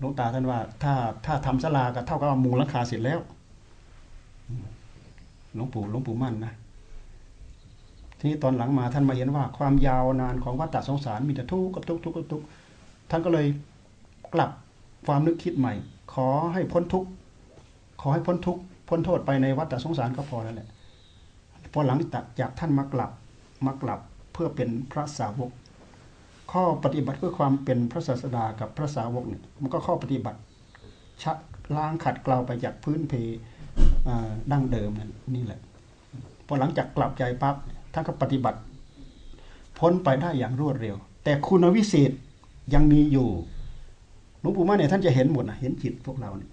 หลวงตาท่านว่า ถ้าถ้าทำสลาก็เท่ากับมุงลังคาเสร็จแล้วหลวงปู่หลวงปู่มั่นนะทีนี้ตอนหลังมาท่านมาเห็นว่าความยาวนานของวัฏสงสารมีแต่ทุกข์กับทุกข์ทุกข์กับทุกข์ท่านก็เลยกลับความนึกคิดใหม่ ขอให้พ้นทุกข์ขอให้พ้นทุกข์พ้นโทษไปในวัฏสงสารก็พอแล้วแหละพอหลังจากท่านมากลับมากลับเพื่อเป็นพระสาวก ข้อปฏิบัติเพื่อความเป็นพระศาสดากับพระสาวกเนี่ยมันก็ข้อปฏิบัติชะล้างขัดเกลาไปจากพื้นเพดั้งเดิมนั่นนี่แหละพอหลังจากกลับใจปั๊บท่านก็ปฏิบัติ พ้นไปได้อย่างรวดเร็ว แต่คุณวิเศษยังมีอยู่หลวงปู่มั่นเนี่ยท่านจะเห็นหมดนะเห็นจิตพวกเราเนี่ย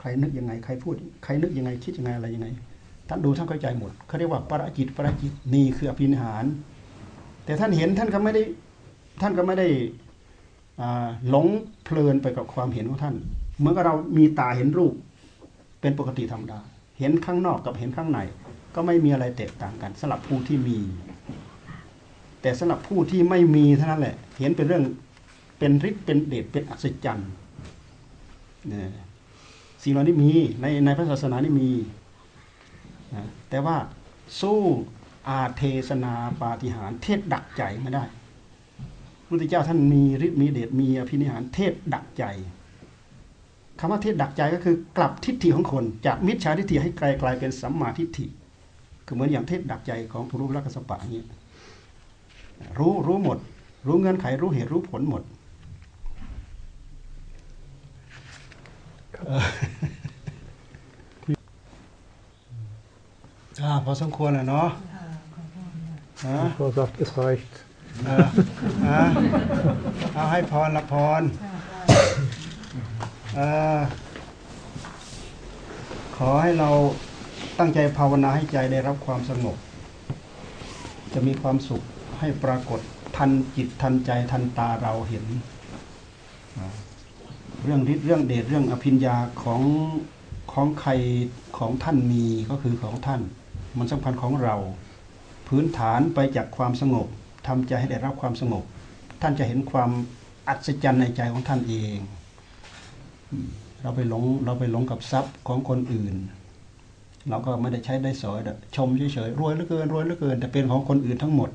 ใครนึกยังไงใครพูดใครนึกยังไงคิดยังไงอะไรยังไงท่านดูท่านเข้าใจหมดเขาเรียกว่าปราจิตปราจิตนี่คืออภินิหาร แต่ท่านเห็นท่านก็ไม่ได้ ท่านก็ไม่ได้หลงเพลินไปกับความเห็นของท่าน เหมือนกับเรามีตาเห็นรูปเป็นปกติธรรมดา เห็นข้างนอกกับเห็นข้างใน ก็ไม่มีอะไรแตกต่างกันสำหรับผู้ที่มี แต่สำหรับผู้ที่ไม่มีเท่านั้นแหละ เห็นเป็นเรื่องเป็นฤทธิ์เป็นเดชเป็นอัศจรรย์เนี่ยสิ่งเหล่านี้มีในในพระศาสนานี่มีนะแต่ว่าสู้อาเทศนาปาฏิหารเทศดักใจไม่ได้ พระพุทธเจ้าท่านมีฤทธิ์มีเดชมีอภินิหารเทศดักใจคำว่าเทศดักใจก็คือกลับทิฏฐิของคน จากมิจฉาทิฏฐิให้กลายกลายเป็นสัมมาทิฏฐิคือเหมือนอย่างเทศดักใจของผู้รู้รักสปะอย่างนี้รู้รู้หมด รู้เงื่อนไขรู้เหตุรู้ผลหมดอ่าพอสมควรแล้วเนาะค่ะขอบคุณค่ะฮะ Frau sagt, es reicht. เอาให้พรละพรขอให้เราตั้งใจภาวนาให้ใจได้รับความสงบ จะมีความสุขให้ปรากฏทันจิตทันใจทันตาเราเห็น เรื่องฤทธิ์เรื่องเดชเรื่องอภิญญาของของใครของท่านมีก็คือของท่าน มันสำคัญของเรา พื้นฐานไปจากความสงบ ทำใจให้ได้รับความสงบ ท่านจะเห็นความอัศจรรย์ในใจของท่านเอง เราไปหลงเราไปหลงกับทรัพย์ของคนอื่น เราก็ไม่ได้ใช้ได้สอยชมเฉยๆรวยเหลือเกินรวยเหลือเกิน แต่เป็นของคนอื่นทั้งหมด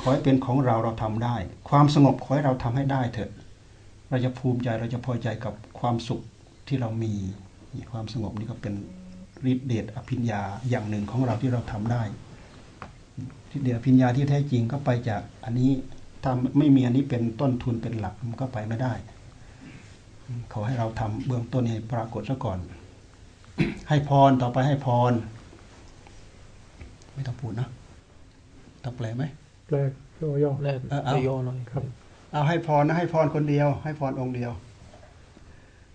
ขอให้เป็นของเราเราทำได้ ความสงบขอให้เราทำให้ได้เถอะ เราจะภูมิใจเราจะพอใจกับความสุขที่เรามีความสงบนี่ก็เป็นฤทธิเดชอภิญญาอย่างหนึ่งของเราที่เราทำได้ ทธิเดชอภิญญาที่แท้จริงก็ไปจากอันนี้ถ้าไม่มีอันนี้เป็นต้นทุนเป็นหลักมันก็ไปไม่ได้ ขอให้เราทำเบื้องต้นให้ปรากฏซะก่อน ให้พรต่อไปให้พร ไม่ต้องพูดนะต้องแปลไหม Bleib. Ja, ja. แรกเออเอาจะโยนหน่อยครับ เอาให้พรนะให้พรคนเดียว ให้พรองค์เดียว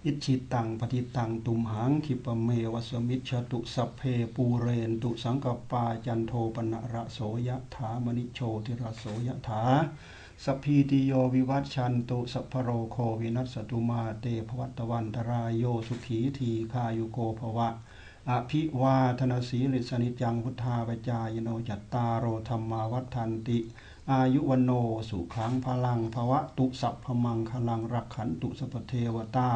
อิจฉิตังปัตถิตังตุมหัง ขิปปะเมวะ สะมิชฌะตุสัพเพปูเรนตุสังกัปปาจันโทปัณณะระโสยะถา มะณิโชติระโสยะถา สัพพีติโยวิวัชชันตุสัพพะโรโควินัสสะตุมาเต ภะวัตวันตะราโยสุขีทีฆายุโก ภะวะ อะภิวาทะนะสีลิสสะ นิจจัง วุฑฒาปะจายิโนจัตตาโร ธัมมาวัฑฒันติ อายุวัณโณสุขังพลังภวะตุสัพพมังคลังรักขันตุสัพเทวตา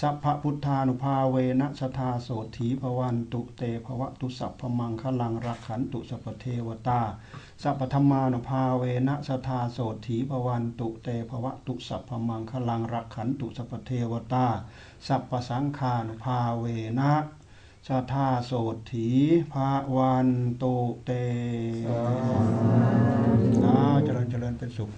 สัพพพุทธานุภาเวนะสทาโสถีภวันตุเตภวะตุสัพพมังคลังรักขันตุสัพพเทวตา สัพพธรรมานุภาเวนะสทาโสถีภวันตุเตภวะตุสัพพมังคลังรักขันตุสัพพเทวตา สัพพสังฆานุภาเวนะสทาโสถีภวันตุเตอ้าวเจริญเจริญเป็นสุข